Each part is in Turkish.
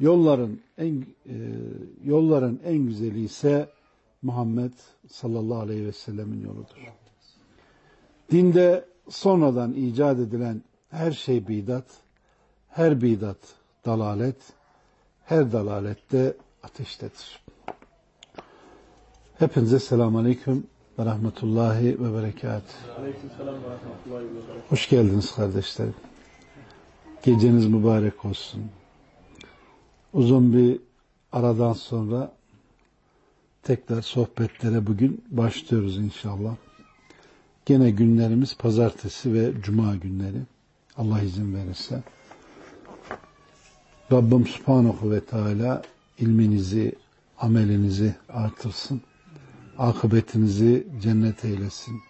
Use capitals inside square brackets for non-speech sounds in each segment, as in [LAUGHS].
Yolların en e, yolların en güzeli ise Muhammed sallallahu aleyhi ve sellemin yoludur. Dinde sonradan icat edilen her şey bidat, her bidat dalalet, her dalalette ateştedir. Hepinize selamun aleyküm ve rahmetullahi ve berekat. Hoş geldiniz kardeşlerim. Geceniz mübarek olsun uzun bir aradan sonra tekrar sohbetlere bugün başlıyoruz inşallah. Gene günlerimiz pazartesi ve cuma günleri. Allah izin verirse. Rabbim Subhanahu ve Teala ilminizi, amelinizi artırsın. Akıbetinizi cennet eylesin.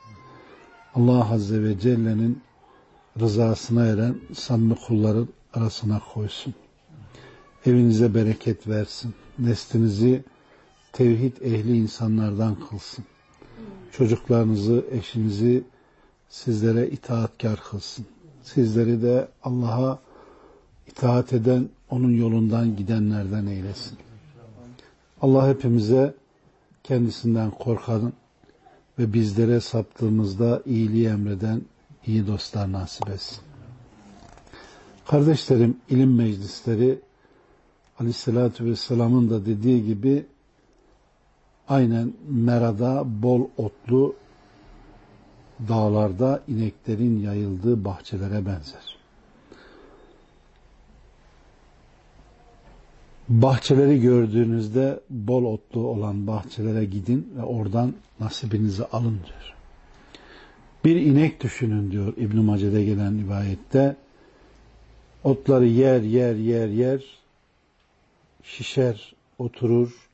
Allah Azze ve Celle'nin rızasına eren samimi kulların arasına koysun. Evinize bereket versin. Neslinizi tevhid ehli insanlardan kılsın. Çocuklarınızı, eşinizi sizlere itaatkar kılsın. Sizleri de Allah'a itaat eden, onun yolundan gidenlerden eylesin. Allah hepimize kendisinden korkanın ve bizlere saptığımızda iyiliği emreden iyi dostlar nasip etsin. Kardeşlerim, ilim meclisleri Aleyhisselatü Vesselam'ın da dediği gibi aynen merada bol otlu dağlarda ineklerin yayıldığı bahçelere benzer. Bahçeleri gördüğünüzde bol otlu olan bahçelere gidin ve oradan nasibinizi alın diyor. Bir inek düşünün diyor İbn-i Mace'de gelen rivayette. Otları yer yer yer yer şişer, oturur,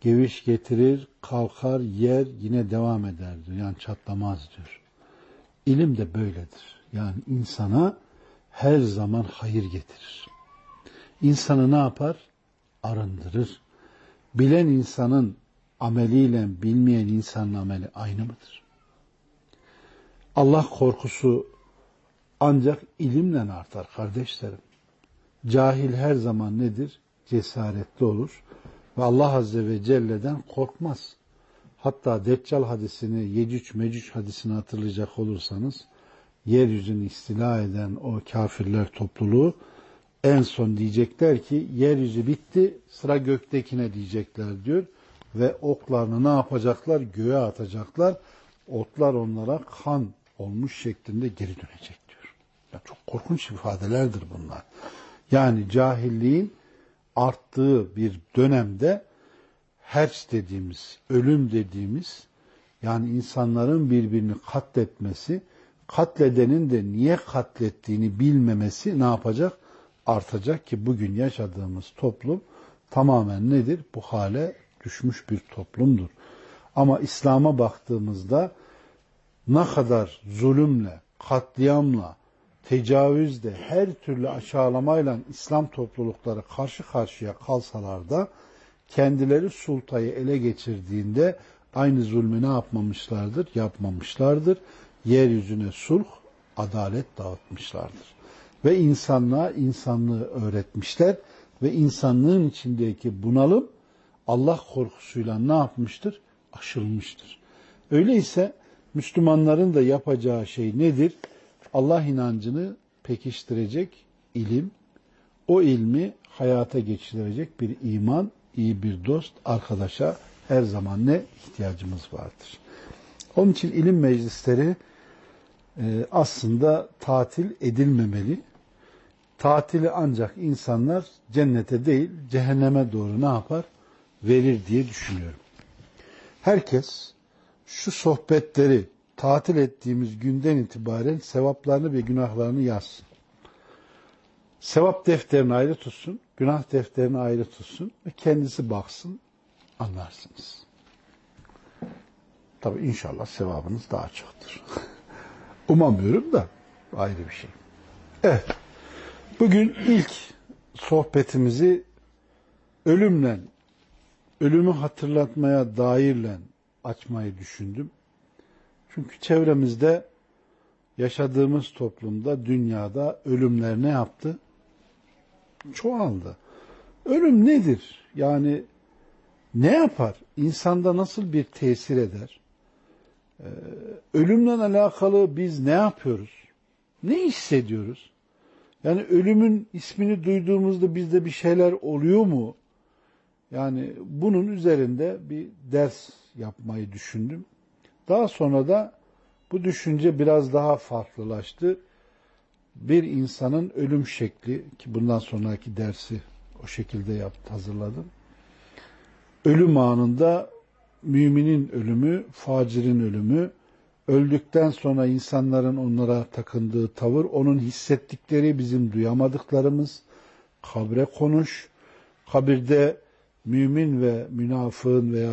geviş getirir, kalkar, yer, yine devam eder diyor. Yani çatlamaz diyor. İlim de böyledir. Yani insana her zaman hayır getirir. İnsanı ne yapar? Arındırır. Bilen insanın ameliyle bilmeyen insanın ameli aynı mıdır? Allah korkusu ancak ilimle artar kardeşlerim. Cahil her zaman nedir? Cesaretli olur ve Allah Azze ve Celle'den korkmaz. Hatta Deccal hadisini, Yecüc Mecüc hadisini hatırlayacak olursanız yeryüzünü istila eden o kafirler topluluğu en son diyecekler ki yeryüzü bitti sıra göktekine diyecekler diyor ve oklarını ne yapacaklar? Göğe atacaklar. Otlar onlara kan olmuş şeklinde geri dönecek diyor. Ya çok korkunç ifadelerdir bunlar. Yani cahilliğin arttığı bir dönemde herç dediğimiz, ölüm dediğimiz yani insanların birbirini katletmesi, katledenin de niye katlettiğini bilmemesi ne yapacak? Artacak ki bugün yaşadığımız toplum tamamen nedir? Bu hale düşmüş bir toplumdur. Ama İslam'a baktığımızda ne kadar zulümle, katliamla, tecavüzle, her türlü aşağılamayla İslam toplulukları karşı karşıya kalsalar da kendileri sultayı ele geçirdiğinde aynı zulmü ne yapmamışlardır? Yapmamışlardır. Yeryüzüne sulh, adalet dağıtmışlardır. Ve insanlığa insanlığı öğretmişler ve insanlığın içindeki bunalım Allah korkusuyla ne yapmıştır? Aşılmıştır. Öyleyse Müslümanların da yapacağı şey nedir? Allah inancını pekiştirecek ilim, o ilmi hayata geçirecek bir iman, iyi bir dost, arkadaşa her zaman ne ihtiyacımız vardır. Onun için ilim meclisleri e, aslında tatil edilmemeli. Tatili ancak insanlar cennete değil cehenneme doğru ne yapar? Verir diye düşünüyorum. Herkes şu sohbetleri tatil ettiğimiz günden itibaren sevaplarını ve günahlarını yazsın. Sevap defterini ayrı tutsun, günah defterini ayrı tutsun ve kendisi baksın. anlarsınız. Tabi inşallah sevabınız daha çoktur. [LAUGHS] Umamıyorum da ayrı bir şey. Evet. Bugün ilk sohbetimizi ölümle, ölümü hatırlatmaya dairle açmayı düşündüm. Çünkü çevremizde yaşadığımız toplumda, dünyada ölümler ne yaptı? Çoğaldı. Ölüm nedir? Yani ne yapar? İnsanda nasıl bir tesir eder? Ee, ölümle alakalı biz ne yapıyoruz? Ne hissediyoruz? Yani ölümün ismini duyduğumuzda bizde bir şeyler oluyor mu? Yani bunun üzerinde bir ders yapmayı düşündüm. Daha sonra da bu düşünce biraz daha farklılaştı. Bir insanın ölüm şekli ki bundan sonraki dersi o şekilde yaptı, hazırladım. Ölüm anında müminin ölümü, facirin ölümü, öldükten sonra insanların onlara takındığı tavır, onun hissettikleri bizim duyamadıklarımız, kabre konuş, kabirde mümin ve münafığın veya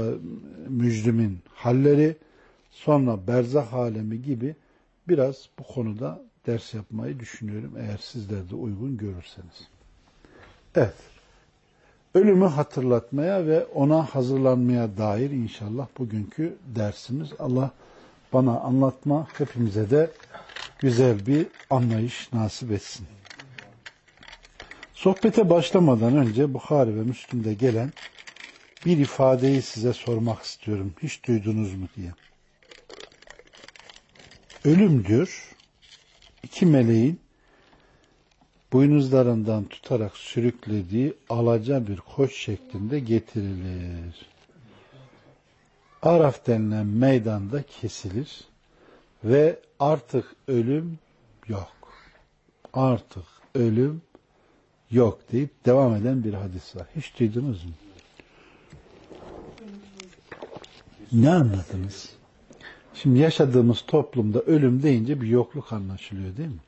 mücrimin halleri, sonra berzah alemi gibi biraz bu konuda ders yapmayı düşünüyorum eğer sizler de uygun görürseniz. Evet. Ölümü hatırlatmaya ve ona hazırlanmaya dair inşallah bugünkü dersimiz. Allah bana anlatma, hepimize de güzel bir anlayış nasip etsin. Sohbete başlamadan önce Bukhari ve Müslüm'de gelen bir ifadeyi size sormak istiyorum. Hiç duydunuz mu diye. Ölüm diyor, iki meleğin boynuzlarından tutarak sürüklediği alaca bir koç şeklinde getirilir. Araf denilen meydanda kesilir ve artık ölüm yok. Artık ölüm yok deyip devam eden bir hadis var. Hiç duydunuz mu? Ne anladınız? Şimdi yaşadığımız toplumda ölüm deyince bir yokluk anlaşılıyor değil mi?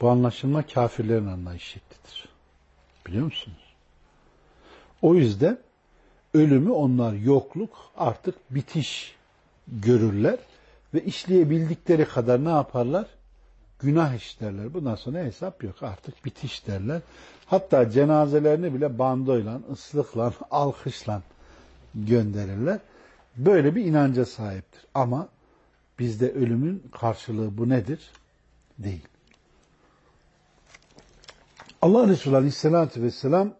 Bu anlaşılma kafirlerin anlayış şeklidir. Biliyor musunuz? O yüzden ölümü onlar yokluk artık bitiş görürler ve işleyebildikleri kadar ne yaparlar? Günah işlerler. Bundan sonra hesap yok. Artık bitiş derler. Hatta cenazelerini bile bandoyla, ıslıkla, [LAUGHS] alkışla gönderirler. Böyle bir inanca sahiptir. Ama bizde ölümün karşılığı bu nedir? Değil. Allah Resulü Aleyhisselatü Vesselam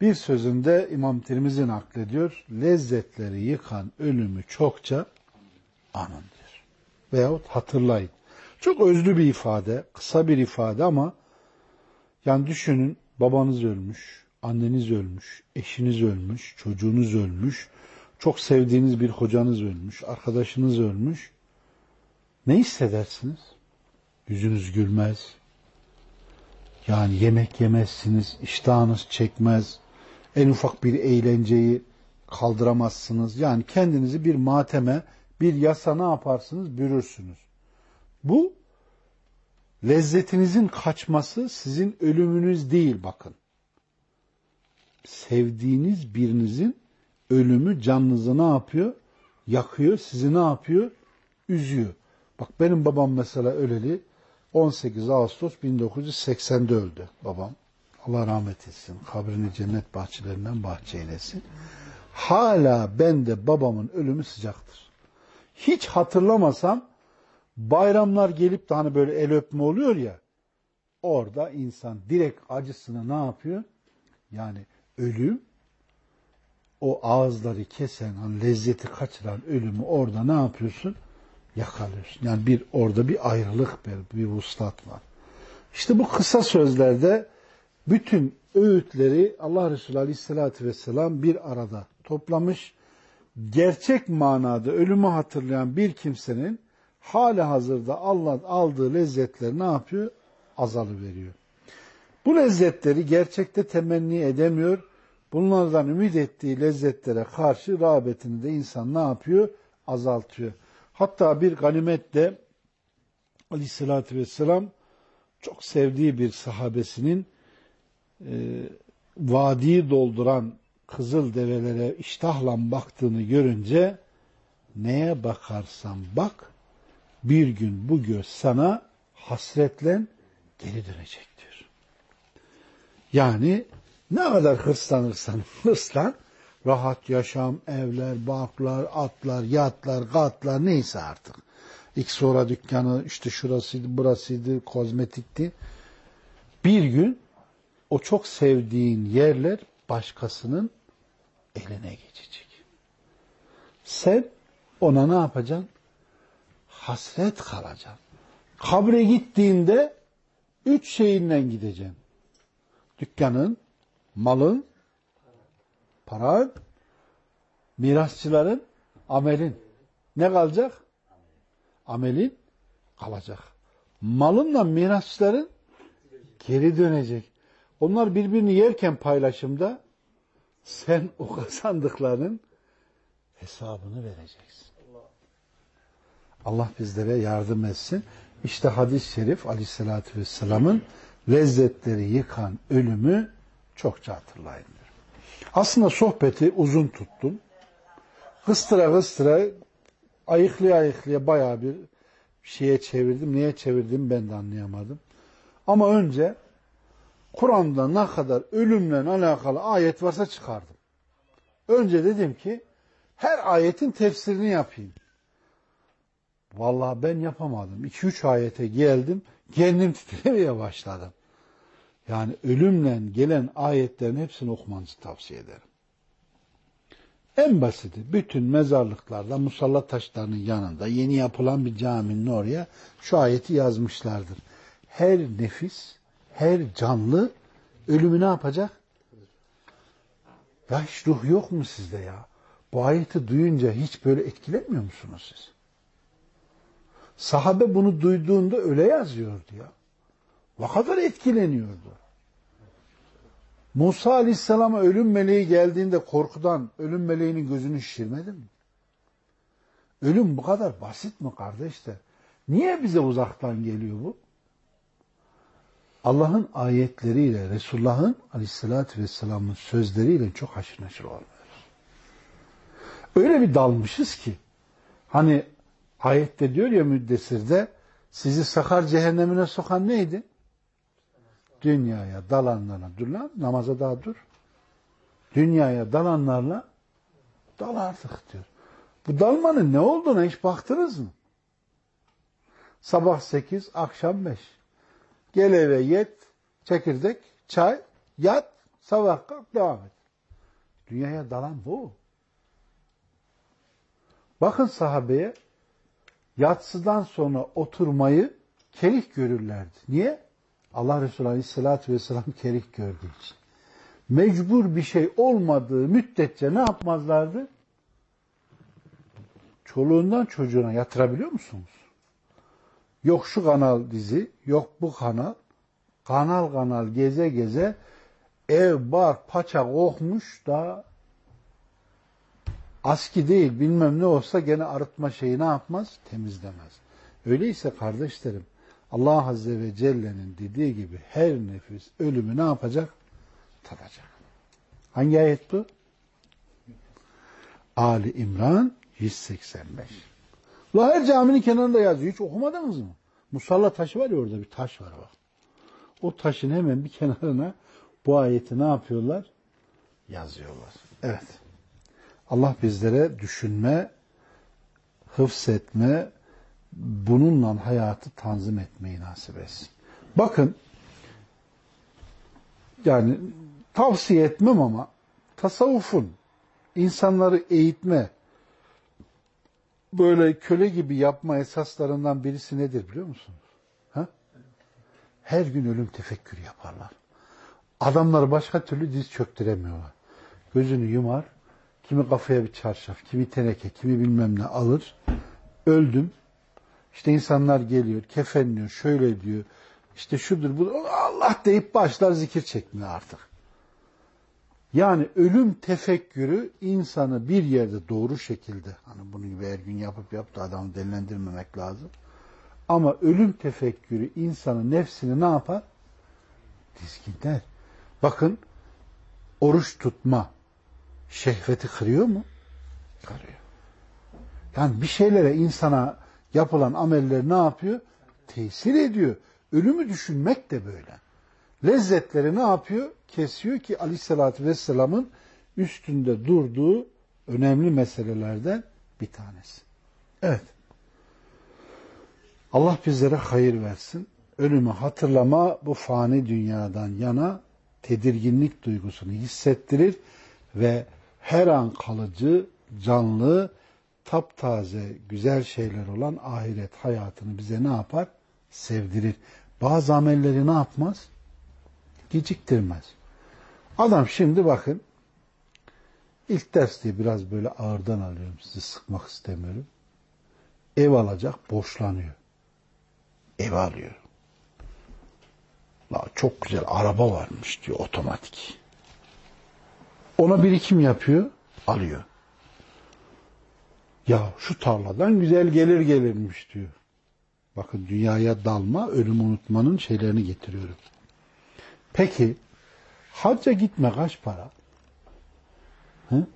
bir sözünde İmam Tirmizi naklediyor. Lezzetleri yıkan ölümü çokça anın diyor. Veyahut hatırlayın. Çok özlü bir ifade, kısa bir ifade ama yani düşünün babanız ölmüş, anneniz ölmüş, eşiniz ölmüş, çocuğunuz ölmüş, çok sevdiğiniz bir hocanız ölmüş, arkadaşınız ölmüş. Ne hissedersiniz? Yüzünüz gülmez. Yani yemek yemezsiniz, iştahınız çekmez, en ufak bir eğlenceyi kaldıramazsınız. Yani kendinizi bir mateme, bir yasa ne yaparsınız? Bürürsünüz. Bu lezzetinizin kaçması sizin ölümünüz değil bakın. Sevdiğiniz birinizin ölümü canınızı ne yapıyor? Yakıyor, sizi ne yapıyor? Üzüyor. Bak benim babam mesela öleli 18 Ağustos 1980'de öldü babam. Allah rahmet etsin. Kabrini cennet bahçelerinden bahçe eylesin. Hala bende babamın ölümü sıcaktır. Hiç hatırlamasam bayramlar gelip de hani böyle el öpme oluyor ya orada insan direkt acısını ne yapıyor? Yani ölüm o ağızları kesen, hani lezzeti kaçıran ölümü orada ne yapıyorsun? Yakalıyorsun. Yani bir orada bir ayrılık, bir, bir vuslat var. İşte bu kısa sözlerde bütün öğütleri Allah Resulü Aleyhisselatü Vesselam bir arada toplamış. Gerçek manada ölümü hatırlayan bir kimsenin hali hazırda Allah aldığı lezzetler ne yapıyor? Azalı veriyor. Bu lezzetleri gerçekte temenni edemiyor. Bunlardan ümit ettiği lezzetlere karşı rağbetini de insan ne yapıyor? Azaltıyor. Hatta bir ganimette aleyhissalatü vesselam çok sevdiği bir sahabesinin e, vadiyi dolduran kızıl develere iştahla baktığını görünce neye bakarsan bak bir gün bu göz sana hasretle geri dönecek diyor. Yani ne kadar hırslanırsan [LAUGHS] hırslan rahat yaşam, evler, barklar, atlar, yatlar, gatlar neyse artık. İlk sonra dükkanı işte şurasıydı, burasıydı, kozmetikti. Bir gün o çok sevdiğin yerler başkasının eline geçecek. Sen ona ne yapacaksın? Hasret kalacaksın. Kabre gittiğinde üç şeyinden gideceksin. Dükkanın, malın, paran, mirasçıların, amelin. Ne kalacak? Amelin kalacak. Malınla mirasçıların geri dönecek. Onlar birbirini yerken paylaşımda sen o kazandıklarının hesabını vereceksin. Allah bizlere yardım etsin. İşte hadis-i şerif aleyhissalatü vesselamın lezzetleri yıkan ölümü çokça hatırlayın diyor. Aslında sohbeti uzun tuttum. Hıstıra hıstıra ayıklaya ayıklaya bayağı bir şeye çevirdim. Niye çevirdim ben de anlayamadım. Ama önce Kur'an'da ne kadar ölümle alakalı ayet varsa çıkardım. Önce dedim ki her ayetin tefsirini yapayım. Vallahi ben yapamadım. 2-3 ayete geldim. Kendim titremeye başladım. Yani ölümle gelen ayetlerin hepsini okumanızı tavsiye ederim. En basiti bütün mezarlıklarda musalla taşlarının yanında yeni yapılan bir caminin oraya şu ayeti yazmışlardır. Her nefis, her canlı ölümü ne yapacak? Ya hiç ruh yok mu sizde ya? Bu ayeti duyunca hiç böyle etkilenmiyor musunuz siz? Sahabe bunu duyduğunda öyle yazıyordu ya. Ne kadar etkileniyordu. Musa Aleyhisselam'a ölüm meleği geldiğinde korkudan ölüm meleğinin gözünü şişirmedi mi? Ölüm bu kadar basit mi kardeşler? Niye bize uzaktan geliyor bu? Allah'ın ayetleriyle, Resulullah'ın aleyhissalatü vesselamın sözleriyle çok haşır neşir olmuyoruz. Öyle bir dalmışız ki, hani ayette diyor ya müddessirde, sizi sakar cehennemine sokan neydi? Dünyaya dalanlarla dur lan, namaza daha dur. Dünyaya dalanlarla dal artık diyor. Bu dalmanın ne olduğuna hiç baktınız mı? Sabah sekiz, akşam beş. Gel eve yet, çekirdek, çay, yat, sabah kalk, devam et. Dünyaya dalan bu. Bakın sahabeye yatsıdan sonra oturmayı kerih görürlerdi. Niye? Allah Resulü Aleyhisselatü Vesselam kerih gördüğü için. Mecbur bir şey olmadığı müddetçe ne yapmazlardı? Çoluğundan çocuğuna yatırabiliyor musunuz? Yok şu kanal dizi, yok bu kanal. Kanal kanal geze geze ev, bar, paça kokmuş da aski değil bilmem ne olsa gene arıtma şeyi ne yapmaz? Temizlemez. Öyleyse kardeşlerim Allah Azze ve Celle'nin dediği gibi her nefis ölümü ne yapacak? Tadacak. Hangi ayet bu? Ali İmran 185. La her caminin kenarında yazıyor. Hiç okumadınız mı? Musalla taşı var ya orada bir taş var bak. O taşın hemen bir kenarına bu ayeti ne yapıyorlar? Yazıyorlar. Evet. Allah bizlere düşünme, hıfzetme, bununla hayatı tanzim etmeyi nasip etsin. Bakın, yani tavsiye etmem ama tasavvufun insanları eğitme, böyle köle gibi yapma esaslarından birisi nedir biliyor musunuz? Ha? Her gün ölüm tefekkürü yaparlar. Adamları başka türlü diz çöktüremiyorlar. Gözünü yumar, kimi kafaya bir çarşaf, kimi teneke, kimi bilmem ne alır. Öldüm. İşte insanlar geliyor, kefenliyor, şöyle diyor. İşte şudur, bu Allah deyip başlar zikir çekmeye artık. Yani ölüm tefekkürü insanı bir yerde doğru şekilde, hani bunu gibi her gün yapıp yapıp da adamı delilendirmemek lazım. Ama ölüm tefekkürü insanın nefsini ne yapar? Dizginler. Bakın oruç tutma, şehveti kırıyor mu? Kırıyor. Yani bir şeylere insana yapılan ameller ne yapıyor? Tesir ediyor. Ölümü düşünmek de böyle. Lezzetleri ne yapıyor? Kesiyor ki aleyhissalatü vesselamın üstünde durduğu önemli meselelerden bir tanesi. Evet. Allah bizlere hayır versin. Ölümü hatırlama bu fani dünyadan yana tedirginlik duygusunu hissettirir ve her an kalıcı, canlı, taptaze, güzel şeyler olan ahiret hayatını bize ne yapar? Sevdirir. Bazı amelleri ne yapmaz? Geciktirmez. Adam şimdi bakın ilk ders diye biraz böyle ağırdan alıyorum sizi sıkmak istemiyorum. Ev alacak borçlanıyor. Ev alıyor. La çok güzel araba varmış diyor otomatik. Ona birikim yapıyor, alıyor. Ya şu tarladan güzel gelir gelirmiş diyor. Bakın dünyaya dalma, ölüm unutmanın şeylerini getiriyorum. Peki hacca gitme kaç para? Hı?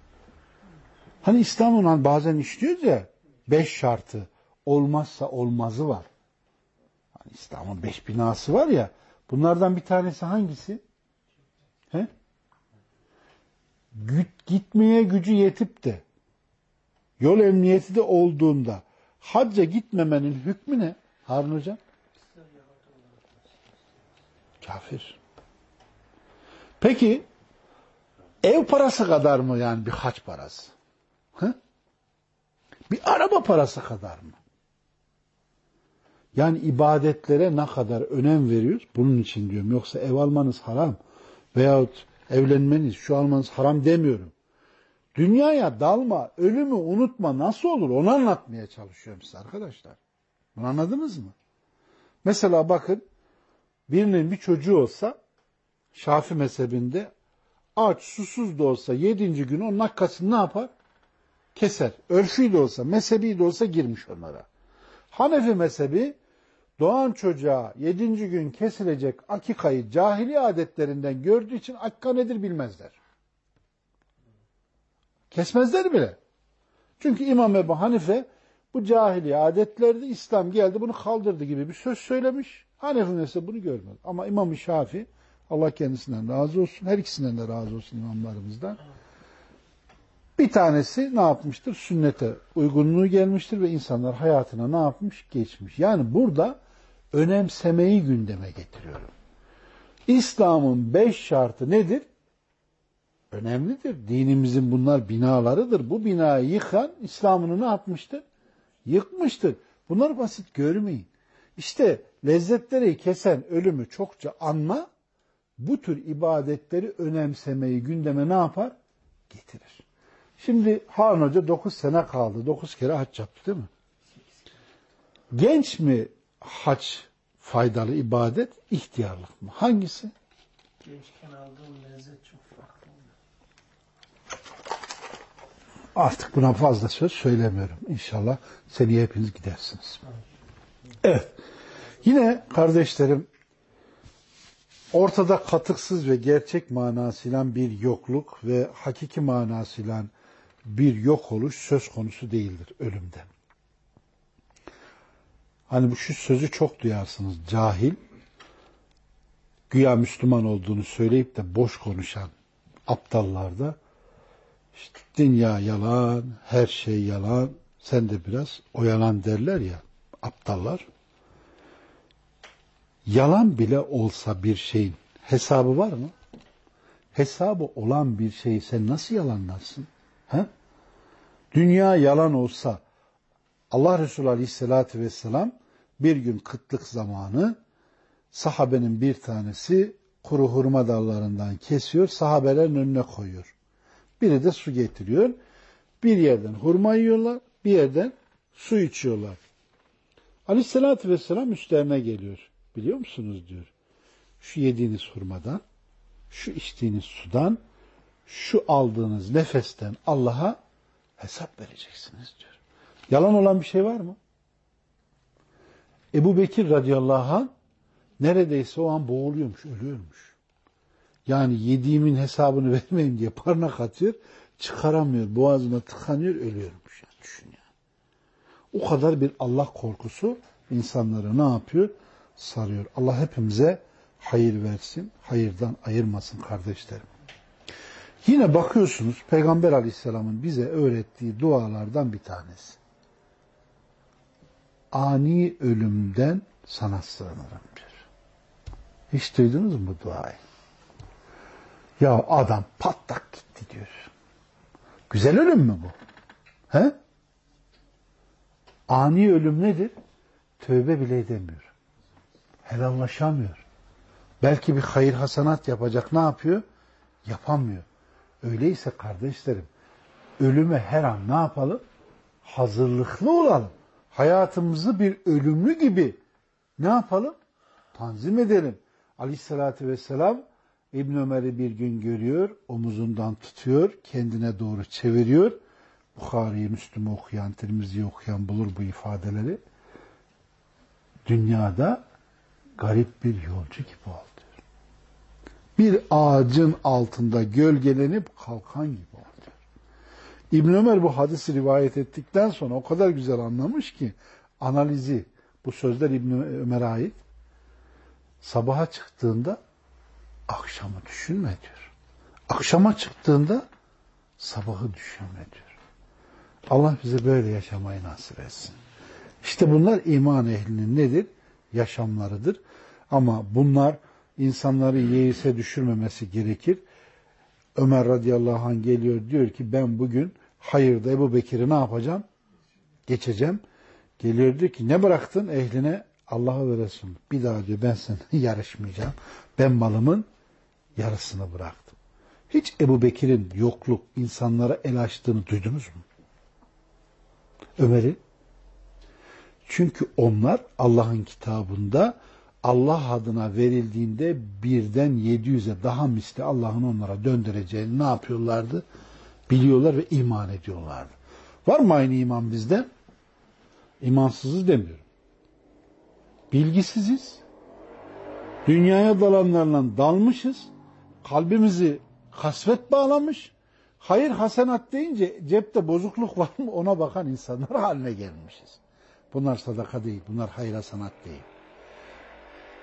Hani İstanbul'dan bazen işliyoruz ya beş şartı olmazsa olmazı var. Hani İslam'ın beş binası var ya bunlardan bir tanesi hangisi? He? Gitmeye gücü yetip de yol emniyeti de olduğunda hacca gitmemenin hükmü ne Harun Hocam? Kafir. Peki ev parası kadar mı yani bir haç parası? Hı? Bir araba parası kadar mı? Yani ibadetlere ne kadar önem veriyoruz? Bunun için diyorum. Yoksa ev almanız haram veyahut evlenmeniz, şu almanız haram demiyorum. Dünyaya dalma, ölümü unutma nasıl olur onu anlatmaya çalışıyorum size arkadaşlar. Bunu anladınız mı? Mesela bakın birinin bir çocuğu olsa Şafi mezhebinde aç, susuz da olsa yedinci gün onun nakkasını ne yapar? Keser. Örfü de olsa, mezhebi de olsa girmiş onlara. Hanefi mezhebi doğan çocuğa yedinci gün kesilecek akikayı cahili adetlerinden gördüğü için akka nedir bilmezler. Kesmezler bile. Çünkü İmam Ebu Hanife bu cahili adetlerdi, İslam geldi bunu kaldırdı gibi bir söz söylemiş. Hanefi mezhebi bunu görmez. Ama İmam Şafi Allah kendisinden razı olsun. Her ikisinden de razı olsun imamlarımızdan. Bir tanesi ne yapmıştır? Sünnete uygunluğu gelmiştir ve insanlar hayatına ne yapmış? Geçmiş. Yani burada önemsemeyi gündeme getiriyorum. İslam'ın beş şartı nedir? Önemlidir. Dinimizin bunlar binalarıdır. Bu binayı yıkan İslam'ını ne yapmıştır? Yıkmıştır. Bunları basit görmeyin. İşte lezzetleri kesen ölümü çokça anma, bu tür ibadetleri önemsemeyi gündeme ne yapar? Getirir. Şimdi Harun Hoca 9 sene kaldı. 9 kere haç yaptı değil mi? Genç mi haç faydalı ibadet, ihtiyarlık mı? Hangisi? Gençken aldığım lezzet çok farklı Artık buna fazla söz söylemiyorum. İnşallah seneye hepiniz gidersiniz. Evet. Yine kardeşlerim ortada katıksız ve gerçek manasıyla bir yokluk ve hakiki manasıyla bir yok oluş söz konusu değildir ölümden. Hani bu şu sözü çok duyarsınız. Cahil, güya Müslüman olduğunu söyleyip de boş konuşan aptallarda işte dünya yalan, her şey yalan, sen de biraz oyalan derler ya aptallar. Yalan bile olsa bir şeyin hesabı var mı? Hesabı olan bir şeyi sen nasıl yalanlarsın? He? Dünya yalan olsa Allah Resulü Aleyhisselatü Vesselam bir gün kıtlık zamanı sahabenin bir tanesi kuru hurma dallarından kesiyor, sahabelerin önüne koyuyor. Biri de su getiriyor. Bir yerden hurma yiyorlar, bir yerden su içiyorlar. Aleyhisselatü Vesselam üstlerine geliyor. Biliyor musunuz diyor. Şu yediğiniz hurmadan, şu içtiğiniz sudan, şu aldığınız nefesten Allah'a hesap vereceksiniz diyor. Yalan olan bir şey var mı? Ebu Bekir radıyallahu anh neredeyse o an boğuluyormuş, ölüyormuş. Yani yediğimin hesabını [LAUGHS] vermeyeyim diye parmak atıyor. çıkaramıyor. Boğazına tıkanıyor, ölüyormuş. Yani düşün yani. O kadar bir Allah korkusu insanları ne yapıyor? Sarıyor. Allah hepimize hayır versin, hayırdan ayırmasın kardeşlerim. Yine bakıyorsunuz Peygamber Aleyhisselam'ın bize öğrettiği dualardan bir tanesi. Ani ölümden sana sığınırım diyor. Hiç duydunuz mu bu duayı? Ya adam patlak gitti diyor. Güzel ölüm mü bu? He? Ani ölüm nedir? Tövbe bile edemiyor. Helallaşamıyor. Belki bir hayır hasanat yapacak ne yapıyor? Yapamıyor. Öyleyse kardeşlerim ölüme her an ne yapalım? Hazırlıklı olalım. Hayatımızı bir ölümlü gibi ne yapalım? Tanzim edelim. Aleyhissalatü vesselam İbn Ömer'i bir gün görüyor, omuzundan tutuyor, kendine doğru çeviriyor. Bukhari'yi, Müslüm'ü okuyan, Tirmizi'yi okuyan bulur bu ifadeleri. Dünyada garip bir yolcu gibi oldu. Bir ağacın altında gölgelenip kalkan gibi oldu. İbn Ömer bu hadisi rivayet ettikten sonra o kadar güzel anlamış ki analizi, bu sözler İbn Ömer'e ait. Sabaha çıktığında akşamı düşünme diyor. Akşama çıktığında sabahı düşünme diyor. Allah bize böyle yaşamayı nasip etsin. İşte bunlar iman ehlinin nedir? Yaşamlarıdır. Ama bunlar insanları yeise düşürmemesi gerekir. Ömer radıyallahu anh geliyor diyor ki ben bugün hayırda Ebu Bekir'i ne yapacağım? Geçeceğim. Geliyor diyor ki ne bıraktın ehline? Allah'a ve Resulü. Bir daha diyor ben seninle [LAUGHS] yarışmayacağım. Ben malımın yarısını bıraktım. Hiç Ebu Bekir'in yokluk, insanlara el açtığını duydunuz mu? Ömer'i. Çünkü onlar Allah'ın kitabında Allah adına verildiğinde birden 700'e daha misli Allah'ın onlara döndüreceğini ne yapıyorlardı? Biliyorlar ve iman ediyorlardı. Var mı aynı iman bizde? İmansızız demiyorum. Bilgisiziz. Dünyaya dalanlarla dalmışız. Kalbimizi kasvet bağlamış. Hayır hasenat deyince cepte bozukluk var mı ona bakan insanlar haline gelmişiz. Bunlar sadaka değil, bunlar hayır hasenat değil.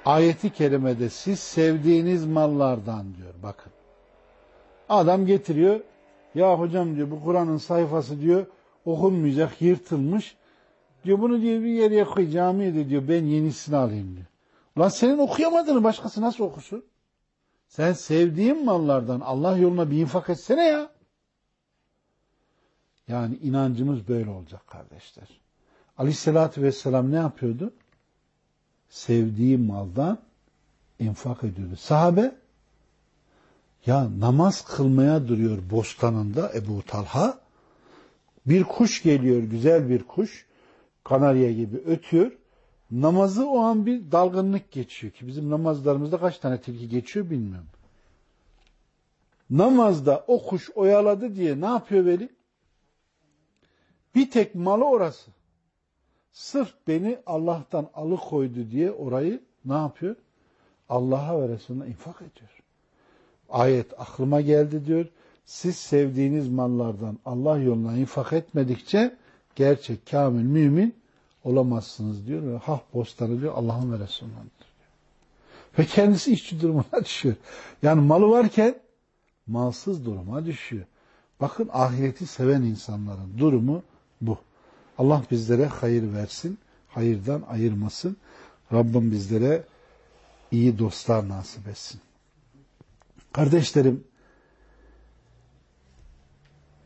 Ayeti kerimede siz sevdiğiniz mallardan diyor bakın. Adam getiriyor. Ya hocam diyor bu Kur'an'ın sayfası diyor okunmayacak yırtılmış. Diyor bunu diyor bir yere koy camiye diyor ben yenisini alayım diyor. Ulan senin okuyamadığını başkası nasıl okusun? Sen sevdiğin mallardan Allah yoluna bir infak etsene ya. Yani inancımız böyle olacak kardeşler. Aleyhissalatü vesselam ne yapıyordu? sevdiği maldan infak ediyordu. Sahabe ya namaz kılmaya duruyor bostanında Ebu Talha. Bir kuş geliyor, güzel bir kuş. Kanarya gibi ötüyor. Namazı o an bir dalgınlık geçiyor ki bizim namazlarımızda kaç tane tilki geçiyor bilmiyorum. Namazda o kuş oyaladı diye ne yapıyor Veli? Bir tek malı orası. Sırf beni Allah'tan alıkoydu diye orayı ne yapıyor? Allah'a ve Resulüne infak ediyor. Ayet aklıma geldi diyor. Siz sevdiğiniz mallardan Allah yoluna infak etmedikçe gerçek kamil mümin olamazsınız diyor. Ve hah bostanı diyor Allah'ın ve Resulü'ndendir Ve kendisi işçi durumuna [LAUGHS] düşüyor. Yani malı varken malsız duruma düşüyor. Bakın ahireti seven insanların durumu bu. Allah bizlere hayır versin, hayırdan ayırmasın. Rabbim bizlere iyi dostlar nasip etsin. Kardeşlerim,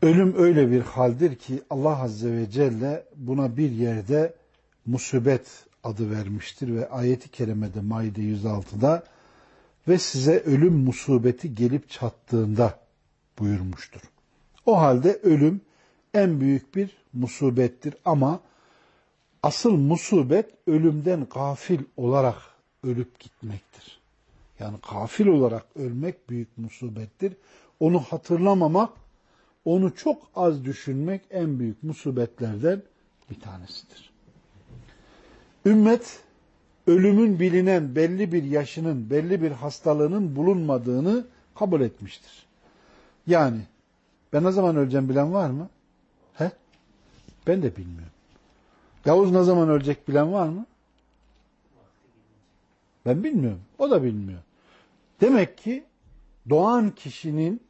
ölüm öyle bir haldir ki Allah Azze ve Celle buna bir yerde musibet adı vermiştir ve ayeti kerimede Maide 106'da ve size ölüm musibeti gelip çattığında buyurmuştur. O halde ölüm en büyük bir musibettir ama asıl musibet ölümden gafil olarak ölüp gitmektir. Yani gafil olarak ölmek büyük musibettir. Onu hatırlamamak, onu çok az düşünmek en büyük musibetlerden bir tanesidir. Ümmet ölümün bilinen belli bir yaşının, belli bir hastalığının bulunmadığını kabul etmiştir. Yani Ben ne zaman öleceğim bilen var mı? He? Ben de bilmiyorum. Yavuz ne zaman ölecek bilen var mı? Ben bilmiyorum. O da bilmiyor. Demek ki doğan kişinin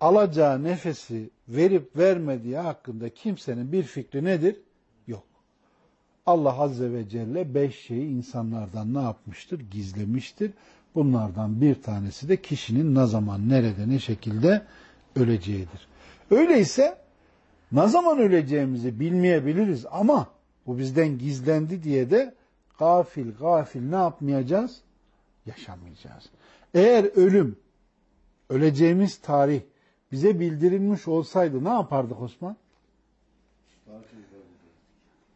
alacağı nefesi verip vermediği hakkında kimsenin bir fikri nedir? Allah Azze ve Celle beş şeyi insanlardan ne yapmıştır? Gizlemiştir. Bunlardan bir tanesi de kişinin ne zaman, nerede, ne şekilde öleceğidir. Öyleyse ne zaman öleceğimizi bilmeyebiliriz ama bu bizden gizlendi diye de gafil gafil ne yapmayacağız? Yaşamayacağız. Eğer ölüm, öleceğimiz tarih bize bildirilmiş olsaydı ne yapardık Osman?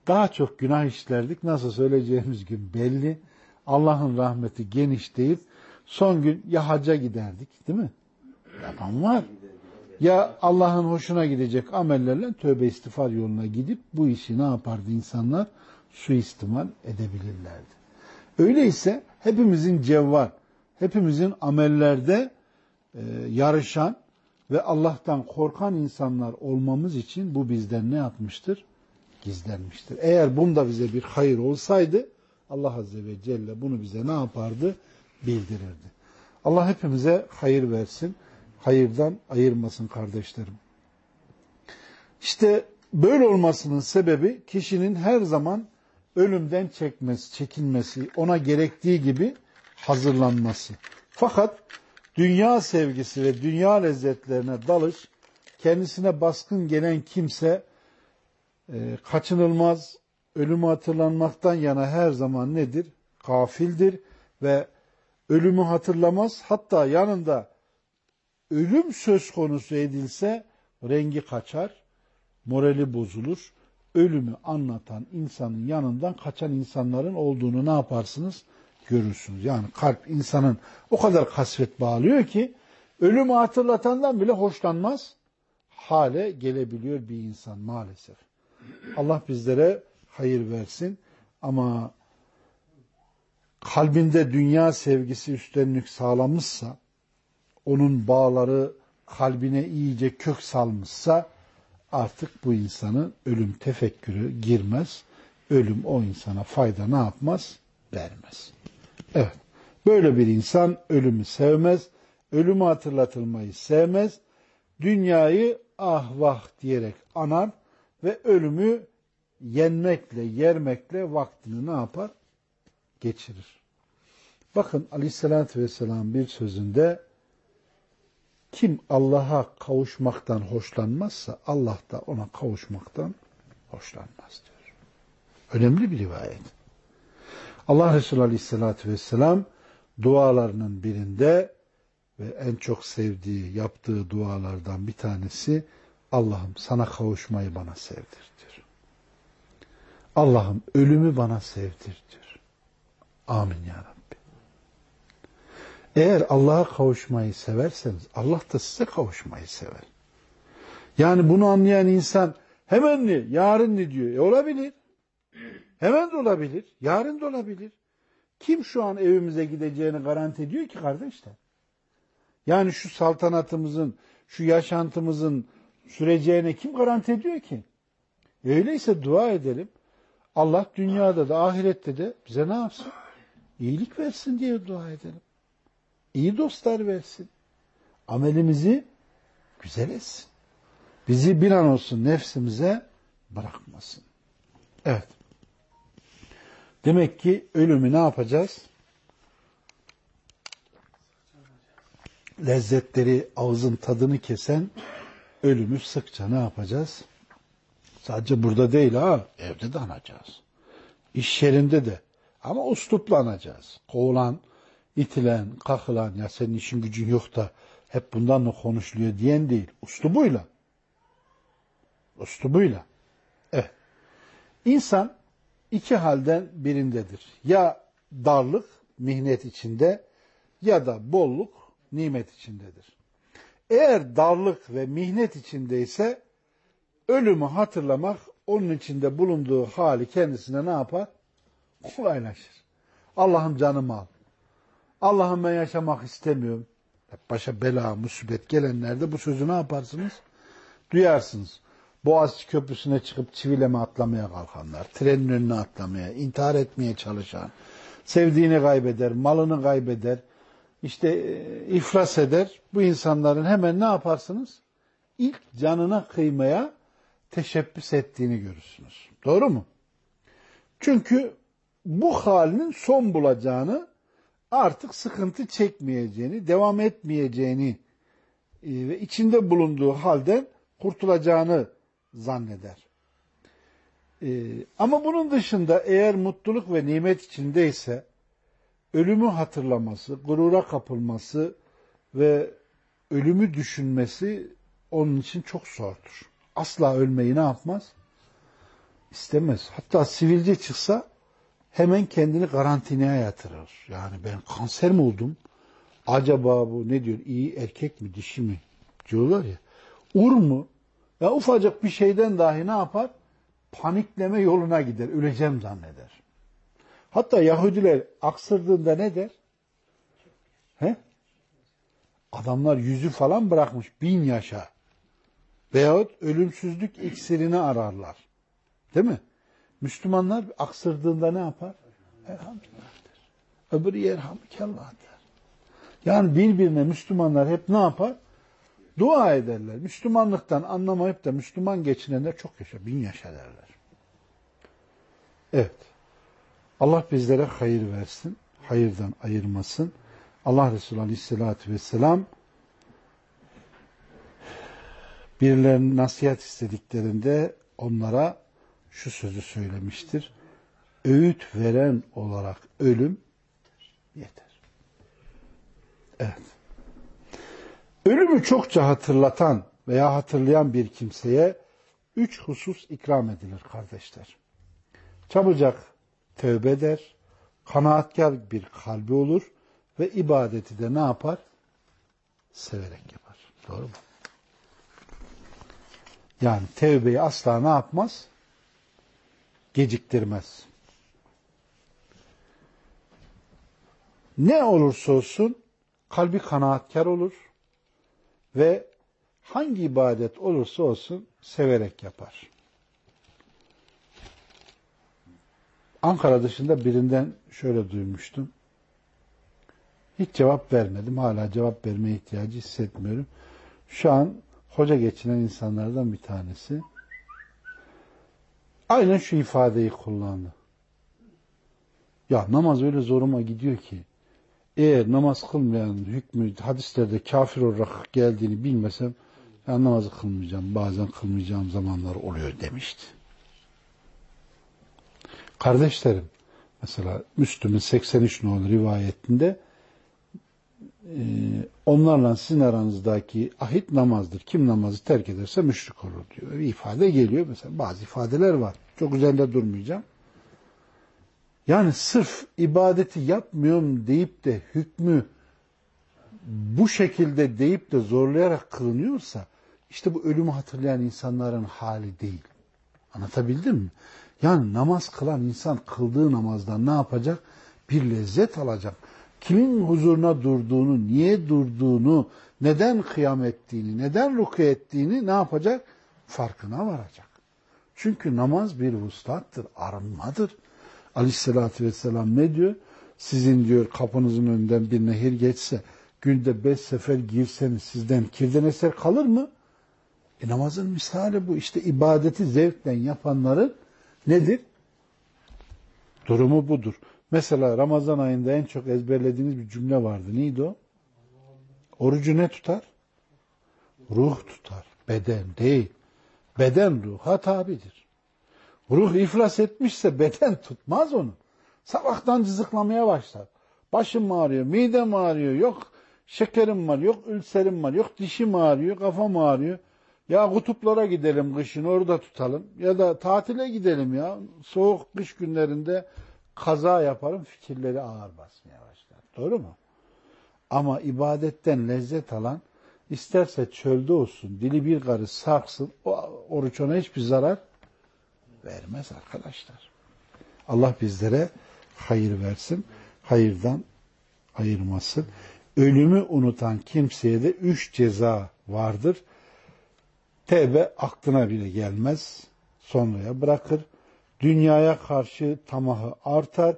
Daha çok günah işlerdik. Nasıl söyleyeceğimiz gün belli. Allah'ın rahmeti geniş deyip son gün ya hacca giderdik değil mi? Yapan var. Ya Allah'ın hoşuna gidecek amellerle tövbe istiğfar yoluna gidip bu işi ne yapardı insanlar? Suistimal edebilirlerdi. Öyleyse hepimizin cevval, hepimizin amellerde e, yarışan ve Allah'tan korkan insanlar olmamız için bu bizden ne yapmıştır? Gizlenmiştir. Eğer bunda bize bir hayır olsaydı Allah Azze ve Celle bunu bize ne yapardı? Bildirirdi. Allah hepimize hayır versin. Hayırdan ayırmasın kardeşlerim. İşte böyle olmasının sebebi kişinin her zaman ölümden çekmesi, çekinmesi, ona gerektiği gibi hazırlanması. Fakat dünya sevgisi ve dünya lezzetlerine dalış kendisine baskın gelen kimse e, kaçınılmaz ölümü hatırlanmaktan yana her zaman nedir? Kafildir ve ölümü hatırlamaz. Hatta yanında ölüm söz konusu edilse rengi kaçar, morali bozulur. Ölümü anlatan insanın yanından kaçan insanların olduğunu ne yaparsınız? Görürsünüz. Yani kalp insanın o kadar kasvet bağlıyor ki ölümü hatırlatandan bile hoşlanmaz hale gelebiliyor bir insan maalesef. Allah bizlere hayır versin ama kalbinde dünya sevgisi üstünlük sağlamışsa, onun bağları kalbine iyice kök salmışsa artık bu insanın ölüm tefekkürü girmez. Ölüm o insana fayda ne yapmaz? Vermez. Evet. Böyle bir insan ölümü sevmez. Ölümü hatırlatılmayı sevmez. Dünyayı ah vah diyerek anar ve ölümü yenmekle, yermekle vaktini ne yapar? Geçirir. Bakın aleyhissalatü vesselam bir sözünde kim Allah'a kavuşmaktan hoşlanmazsa Allah da ona kavuşmaktan hoşlanmaz diyor. Önemli bir rivayet. Allah Resulü Aleyhisselatü Vesselam dualarının birinde ve en çok sevdiği, yaptığı dualardan bir tanesi Allah'ım sana kavuşmayı bana sevdir diyor. Allah'ım ölümü bana sevdir diyor. Amin ya Rabbi. Eğer Allah'a kavuşmayı severseniz Allah da size kavuşmayı sever. Yani bunu anlayan insan hemen mi, yarın mı diyor. E olabilir. Hemen de olabilir. Yarın da olabilir. Kim şu an evimize gideceğini garanti ediyor ki kardeşler? Yani şu saltanatımızın, şu yaşantımızın süreceğine kim garanti ediyor ki? Öyleyse dua edelim. Allah dünyada da ahirette de bize ne yapsın? İyilik versin diye dua edelim. İyi dostlar versin. Amelimizi güzel etsin. Bizi bir an olsun nefsimize bırakmasın. Evet. Demek ki ölümü ne yapacağız? Lezzetleri, ağzın tadını kesen ölümü sıkça ne yapacağız? Sadece burada değil ha, evde de anacağız. İş yerinde de. Ama uslupla anacağız. Kovulan, itilen, kakılan, ya senin işin gücün yok da hep bundan mı konuşuluyor diyen değil. Uslubuyla. Uslubuyla. Evet. İnsan iki halden birindedir. Ya darlık, mihnet içinde ya da bolluk, nimet içindedir. Eğer darlık ve mihnet içindeyse ölümü hatırlamak onun içinde bulunduğu hali kendisine ne yapar? Kolaylaşır. Allah'ım canımı al. Allah'ım ben yaşamak istemiyorum. Başa bela, musibet gelenlerde bu sözü ne yaparsınız? Duyarsınız. Boğaziçi Köprüsü'ne çıkıp çivileme atlamaya kalkanlar, trenin önüne atlamaya, intihar etmeye çalışan, sevdiğini kaybeder, malını kaybeder, işte e, iflas eder. Bu insanların hemen ne yaparsınız? İlk canına kıymaya teşebbüs ettiğini görürsünüz. Doğru mu? Çünkü bu halinin son bulacağını, artık sıkıntı çekmeyeceğini, devam etmeyeceğini e, ve içinde bulunduğu halden kurtulacağını zanneder. Ee, ama bunun dışında eğer mutluluk ve nimet içindeyse ölümü hatırlaması, gurura kapılması ve ölümü düşünmesi onun için çok zordur. Asla ölmeyi ne yapmaz? İstemez. Hatta sivilce çıksa hemen kendini karantinaya yatırır. Yani ben kanser mi oldum? Acaba bu ne diyor? İyi erkek mi, dişi mi? Diyorlar ya. Ur mu? Ya ufacık bir şeyden dahi ne yapar? Panikleme yoluna gider. Öleceğim zanneder. Hatta Yahudiler aksırdığında ne der? He? Adamlar yüzü falan bırakmış bin yaşa. Veyahut ölümsüzlük iksirini ararlar. Değil mi? Müslümanlar aksırdığında ne yapar? Elhamdülillah der. Öbürü yerhamdülillah der. Yani birbirine Müslümanlar hep ne yapar? Dua ederler. Müslümanlıktan anlamayıp da Müslüman geçinenler çok yaşa, bin yaşa derler. Evet. Allah bizlere hayır versin, hayırdan ayırmasın. Allah Resulü Aleyhisselatü Vesselam birilerinin nasihat istediklerinde onlara şu sözü söylemiştir. Öğüt veren olarak ölüm yeter. Evet. Ölümü çokça hatırlatan veya hatırlayan bir kimseye üç husus ikram edilir kardeşler. Çabucak tövbe eder, kanaatkar bir kalbi olur ve ibadeti de ne yapar? Severek yapar. Doğru mu? Yani tevbeyi asla ne yapmaz? Geciktirmez. Ne olursa olsun kalbi kanaatkar olur ve hangi ibadet olursa olsun severek yapar. Ankara dışında birinden şöyle duymuştum. Hiç cevap vermedim. Hala cevap verme ihtiyacı hissetmiyorum. Şu an hoca geçinen insanlardan bir tanesi. Aynen şu ifadeyi kullandı. Ya namaz öyle zoruma gidiyor ki eğer namaz kılmayan hükmü hadislerde kafir olarak geldiğini bilmesem ben namazı kılmayacağım. Bazen kılmayacağım zamanlar oluyor demişti. Kardeşlerim mesela Müslüm'ün 83 nolu rivayetinde e, onlarla sizin aranızdaki ahit namazdır. Kim namazı terk ederse müşrik olur diyor. Bir ifade geliyor. Mesela bazı ifadeler var. Çok üzerinde durmayacağım. Yani sırf ibadeti yapmıyorum deyip de hükmü bu şekilde deyip de zorlayarak kılınıyorsa işte bu ölümü hatırlayan insanların hali değil. Anlatabildim mi? Yani namaz kılan insan kıldığı namazdan ne yapacak? Bir lezzet alacak. Kimin huzuruna durduğunu, niye durduğunu, neden kıyam ettiğini, neden ruku ettiğini ne yapacak? Farkına varacak. Çünkü namaz bir vuslattır, arınmadır. Aleyhissalatü vesselam ne diyor? Sizin diyor kapınızın önünden bir nehir geçse, günde beş sefer girseniz sizden kirden eser kalır mı? E namazın misali bu. İşte ibadeti zevkle yapanların nedir? Durumu budur. Mesela Ramazan ayında en çok ezberlediğiniz bir cümle vardı. Neydi o? Orucu ne tutar? Ruh tutar. Beden değil. Beden ruha tabidir. Ruh iflas etmişse beden tutmaz onu. Sabahtan cızıklamaya başlar. Başım ağrıyor, midem ağrıyor, yok şekerim var, yok ülserim var, yok dişim ağrıyor, kafam ağrıyor. Ya kutuplara gidelim kışın orada tutalım. Ya da tatile gidelim ya. Soğuk kış günlerinde kaza yaparım fikirleri ağır basmaya başlar. Doğru mu? Ama ibadetten lezzet alan isterse çölde olsun, dili bir karış saksın, o oruç ona hiçbir zarar vermez arkadaşlar. Allah bizlere hayır versin, hayırdan ayırmasın. Ölümü unutan kimseye de üç ceza vardır. Tevbe aklına bile gelmez. Sonraya bırakır. Dünyaya karşı tamahı artar.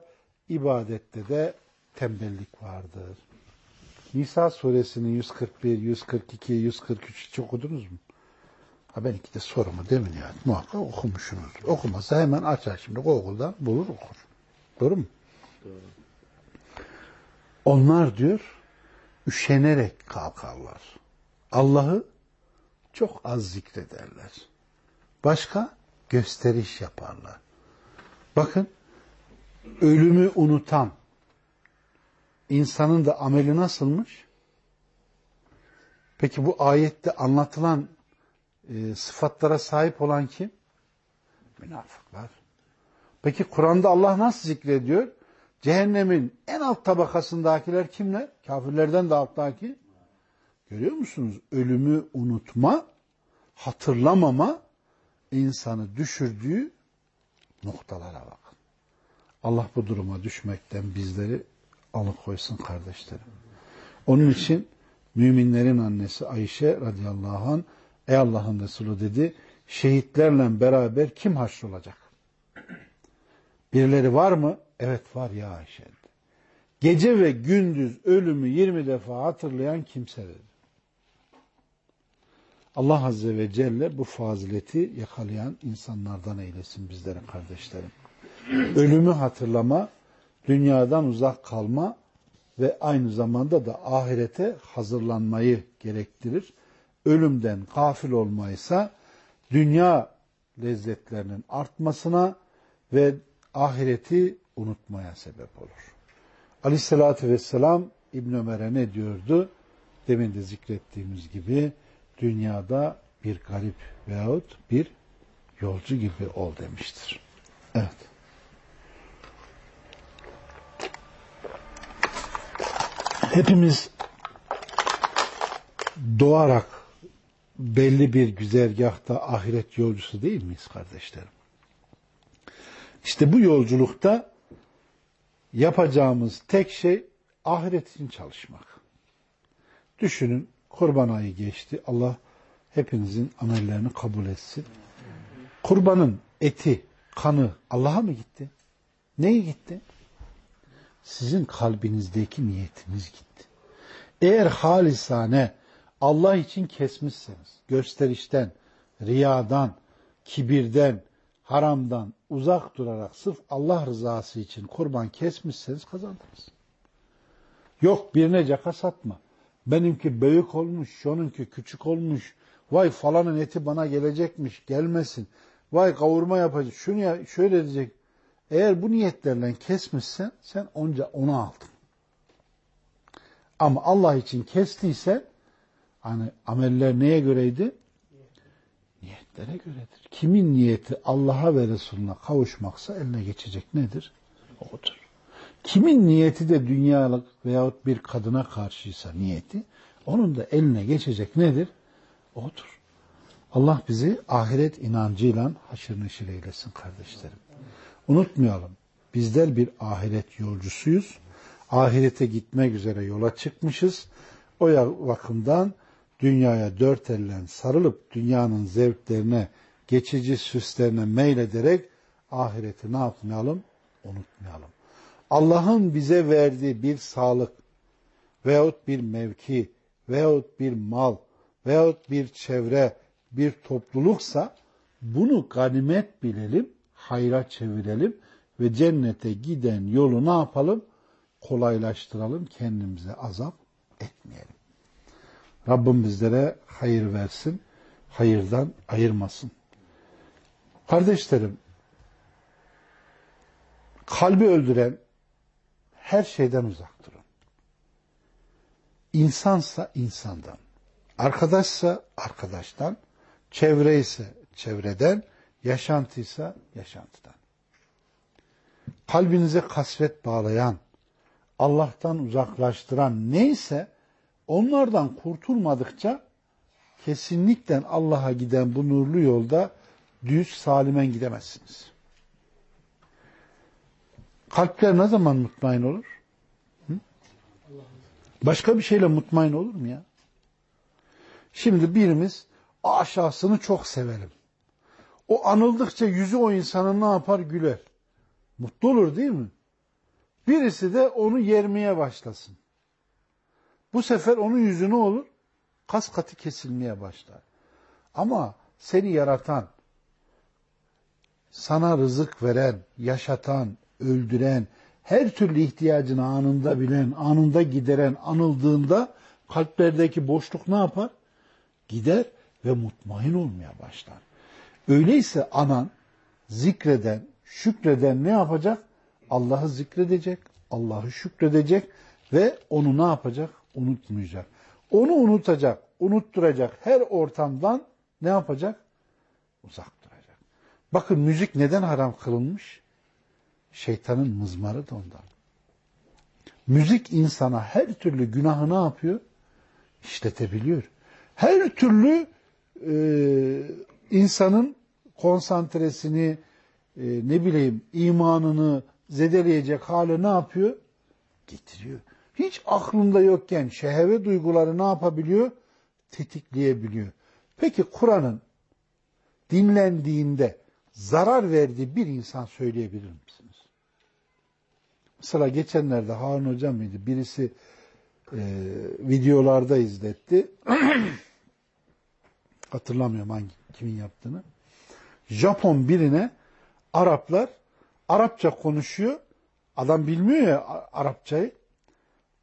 ibadette de tembellik vardır. Nisa suresinin 141, 142, 143 hiç okudunuz mu? Ha ben iki de sorumu demin yani muhakkak okumuşsunuz. Okumazsa hemen açar şimdi Google'dan bulur okur. Doğru mu? Doğru. Onlar diyor üşenerek kalkarlar. Allah'ı çok az zikrederler. Başka gösteriş yaparlar. Bakın ölümü unutan insanın da ameli nasılmış? Peki bu ayette anlatılan e, sıfatlara sahip olan kim? Münafıklar. Peki Kur'an'da Allah nasıl zikrediyor? Cehennemin en alt tabakasındakiler kimler? Kafirlerden de alttaki. Görüyor musunuz? Ölümü unutma, hatırlamama insanı düşürdüğü noktalara bakın. Allah bu duruma düşmekten bizleri alıkoysun kardeşlerim. Onun için müminlerin annesi Ayşe radıyallahu anh ey Allah'ın Resulü dedi şehitlerle beraber kim haşrolacak? Birileri var mı? Evet var ya Ayşe. Gece ve gündüz ölümü 20 defa hatırlayan kimse dedi. Allah Azze ve Celle bu fazileti yakalayan insanlardan eylesin bizlerin kardeşlerim. Ölümü hatırlama, dünyadan uzak kalma ve aynı zamanda da ahirete hazırlanmayı gerektirir. Ölümden gafil olmaysa dünya lezzetlerinin artmasına ve ahireti unutmaya sebep olur. Aleyhissalatü vesselam İbn Ömer'e ne diyordu? Demin de zikrettiğimiz gibi dünyada bir garip veyahut bir yolcu gibi ol demiştir. Evet. Hepimiz doğarak belli bir güzergahta ahiret yolcusu değil miyiz kardeşlerim? İşte bu yolculukta yapacağımız tek şey ahiret için çalışmak. Düşünün kurban ayı geçti. Allah hepinizin amellerini kabul etsin. Kurbanın eti, kanı Allah'a mı gitti? Neye gitti? Sizin kalbinizdeki niyetiniz gitti. Eğer halisane Allah için kesmişseniz, gösterişten, riyadan, kibirden, haramdan uzak durarak sırf Allah rızası için kurban kesmişseniz kazandınız. Yok birine caka satma. Benimki büyük olmuş, şonunki küçük olmuş. Vay falanın eti bana gelecekmiş, gelmesin. Vay kavurma yapacak, şunu ya, şöyle diyecek. Eğer bu niyetlerle kesmişsen sen onca onu aldın. Ama Allah için kestiyse hani ameller neye göreydi? Niyetlere göredir. Kimin niyeti Allah'a ve Resulüne kavuşmaksa eline geçecek nedir? Odur. Kimin niyeti de dünyalık veyahut bir kadına karşıysa niyeti, onun da eline geçecek nedir? Odur. Allah bizi ahiret inancıyla haşır neşir eylesin kardeşlerim. Unutmayalım, bizler bir ahiret yolcusuyuz. Ahirete gitmek üzere yola çıkmışız. O bakımdan dünyaya dört ellen sarılıp dünyanın zevklerine, geçici süslerine meylederek ahireti ne yapmayalım? Unutmayalım. Allah'ın bize verdiği bir sağlık veyahut bir mevki veyahut bir mal veyahut bir çevre, bir topluluksa bunu ganimet bilelim, hayra çevirelim ve cennete giden yolu ne yapalım? Kolaylaştıralım, kendimize azap etmeyelim. Rabbim bizlere hayır versin, hayırdan ayırmasın. Kardeşlerim, kalbi öldüren her şeyden uzak durun. İnsansa insandan, arkadaşsa arkadaştan, çevre ise çevreden, yaşantıysa yaşantıdan. Kalbinize kasvet bağlayan, Allah'tan uzaklaştıran neyse onlardan kurtulmadıkça kesinlikle Allah'a giden bu nurlu yolda düz salimen gidemezsiniz. Kalpler ne zaman mutmain olur? Başka bir şeyle mutmain olur mu ya? Şimdi birimiz aşağısını çok sevelim. O anıldıkça yüzü o insanın ne yapar? Güler. Mutlu olur değil mi? Birisi de onu yermeye başlasın. Bu sefer onun yüzü ne olur? Kas katı kesilmeye başlar. Ama seni yaratan, sana rızık veren, yaşatan, öldüren, her türlü ihtiyacını anında bilen, anında gideren, anıldığında kalplerdeki boşluk ne yapar? Gider ve mutmain olmaya başlar. Öyleyse anan zikreden, şükreden ne yapacak? Allah'ı zikredecek, Allah'ı şükredecek ve onu ne yapacak? Unutmayacak. Onu unutacak, unutturacak her ortamdan ne yapacak? Uzak duracak. Bakın müzik neden haram kılınmış? Şeytanın mızmarı da ondan. Müzik insana her türlü günahı ne yapıyor? İşletebiliyor. Her türlü e, insanın konsantresini, e, ne bileyim imanını zedeleyecek hale ne yapıyor? Getiriyor. Hiç aklında yokken şehve duyguları ne yapabiliyor? Tetikleyebiliyor. Peki Kur'an'ın dinlendiğinde zarar verdiği bir insan söyleyebilir misiniz? Mesela geçenlerde Harun Hocam mıydı? Birisi e, videolarda izletti. [CLEARS THROAT] Hatırlamıyorum hangi kimin yaptığını. Japon birine Araplar Arapça konuşuyor. Adam bilmiyor ya Arapçayı.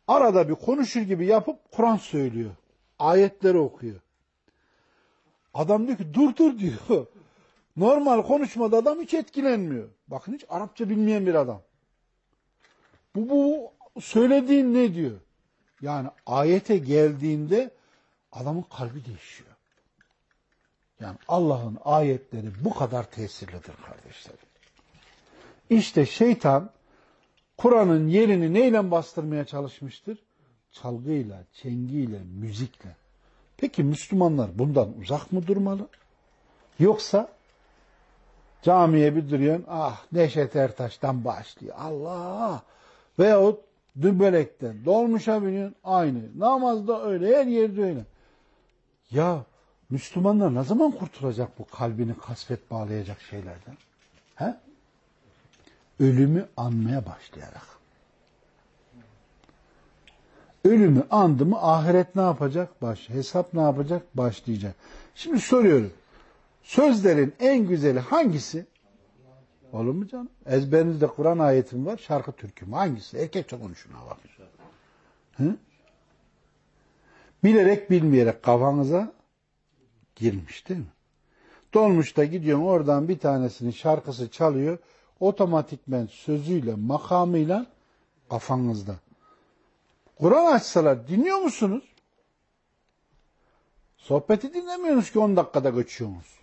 Arada bir konuşur gibi yapıp Kur'an söylüyor. Ayetleri okuyor. Adam diyor ki dur dur [LAUGHS] diyor. Normal konuşmada adam hiç etkilenmiyor. Bakın hiç Arapça bilmeyen bir adam. Bu, bu söylediğin ne diyor? Yani ayete geldiğinde adamın kalbi değişiyor. Yani Allah'ın ayetleri bu kadar tesirlidir kardeşlerim. İşte şeytan Kur'an'ın yerini neyle bastırmaya çalışmıştır? Çalgıyla, çengiyle, müzikle. Peki Müslümanlar bundan uzak mı durmalı? Yoksa camiye bir duruyorsun, ah Neşet Ertaş'tan başlıyor, Allah! Veyahut dübelekten, dolmuşa biniyorsun, aynı. Namazda öyle, her yerde öyle. Ya Müslümanlar ne zaman kurtulacak bu kalbini kasvet bağlayacak şeylerden? He? Ölümü anmaya başlayarak. Ölümü andı mı ahiret ne yapacak? Baş, hesap ne yapacak? Başlayacak. Şimdi soruyorum. Sözlerin en güzeli hangisi? Olur mu canım? Ezberinizde Kur'an ayetim var, şarkı türkü mü? Hangisi? Erkekçe konuşun ha bak. Hı? Bilerek bilmeyerek kafanıza girmiş değil mi? Dolmuşta gidiyorsun oradan bir tanesinin şarkısı çalıyor. Otomatikmen sözüyle, makamıyla kafanızda. Kur'an açsalar dinliyor musunuz? Sohbeti dinlemiyorsunuz ki 10 dakikada geçiyorsunuz.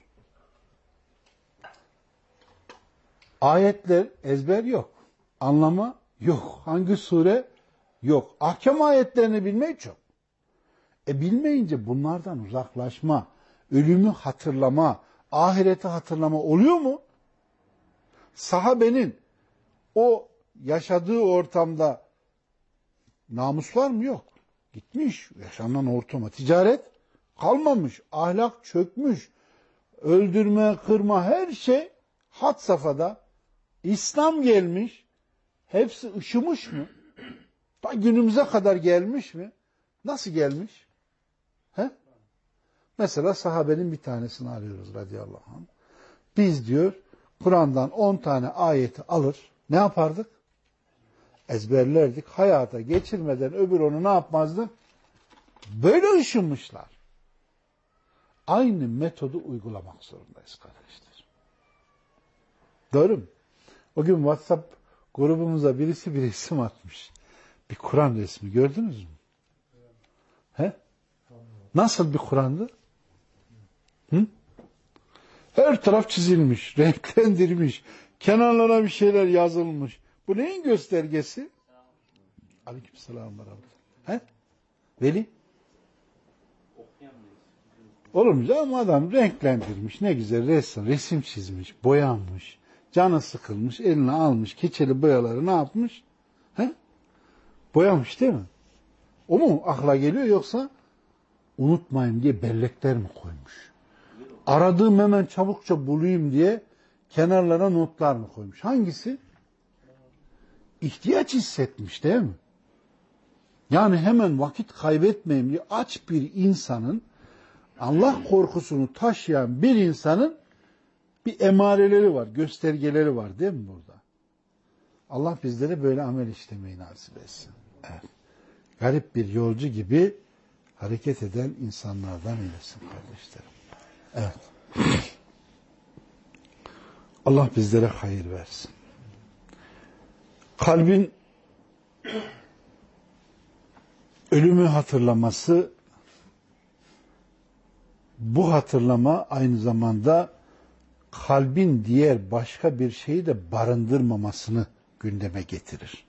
Ayetler ezber yok. Anlama yok. Hangi sure? Yok. Ahkam ayetlerini bilmek çok. E bilmeyince bunlardan uzaklaşma, ölümü hatırlama, ahireti hatırlama oluyor mu? Sahabenin o yaşadığı ortamda namus var mı? Yok. Gitmiş yaşanan ortama. Ticaret kalmamış. Ahlak çökmüş. Öldürme, kırma her şey hat safhada. İslam gelmiş. Hepsi ışımış mı? Ta günümüze kadar gelmiş mi? Nasıl gelmiş? He? Mesela sahabenin bir tanesini arıyoruz radıyallahu anh. Biz diyor Kur'an'dan 10 tane ayeti alır. Ne yapardık? Ezberlerdik. Hayata geçirmeden öbür onu ne yapmazdı? Böyle ışınmışlar. Aynı metodu uygulamak zorundayız kardeşler. Doğru mu? O gün WhatsApp grubumuza birisi bir resim atmış. Bir Kur'an resmi gördünüz mü? He? Nasıl bir Kur'an'dı? Hı? Her taraf çizilmiş, [LAUGHS] renklendirmiş, kenarlara bir şeyler yazılmış. Bu neyin göstergesi? Aleykümselam ve He? Veli? Olur mu canım adam renklendirmiş, ne güzel resim, resim çizmiş, boyanmış, canı sıkılmış, eline almış, keçeli boyaları ne yapmış? He? Boyamış değil mi? O mu akla geliyor yoksa unutmayın diye bellekler mi koymuş? Aradığım hemen çabukça bulayım diye kenarlara notlar mı koymuş? Hangisi? İhtiyaç hissetmiş değil mi? Yani hemen vakit kaybetmeyeyim diye aç bir insanın Allah korkusunu taşıyan bir insanın bir emareleri var, göstergeleri var değil mi burada? Allah bizlere böyle amel işlemeyi nasip etsin. Evet. Garip bir yolcu gibi hareket eden insanlardan eylesin kardeşlerim. Evet. Allah bizlere hayır versin. Kalbin ölümü hatırlaması bu hatırlama aynı zamanda kalbin diğer başka bir şeyi de barındırmamasını gündeme getirir.